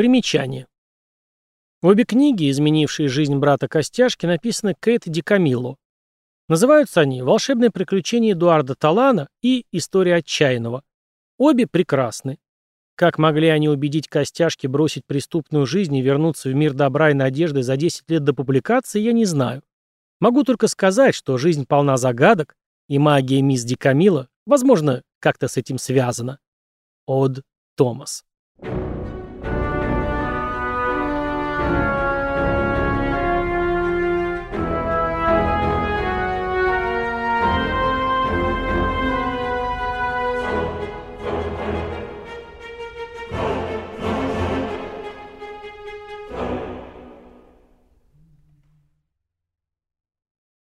Примечание. Обе книги, изменившие жизнь брата Костяшки, написаны Кейт Ди Камилло. Называются они «Волшебное приключение Эдуарда Талана» и «История отчаянного». Обе прекрасны. Как могли они убедить Костяшки бросить преступную жизнь и вернуться в мир добра и надежды за 10 лет до публикации, я не знаю. Могу только сказать, что жизнь полна загадок, и магия мисс Ди Камилла, возможно, как-то с этим связана. Од Томас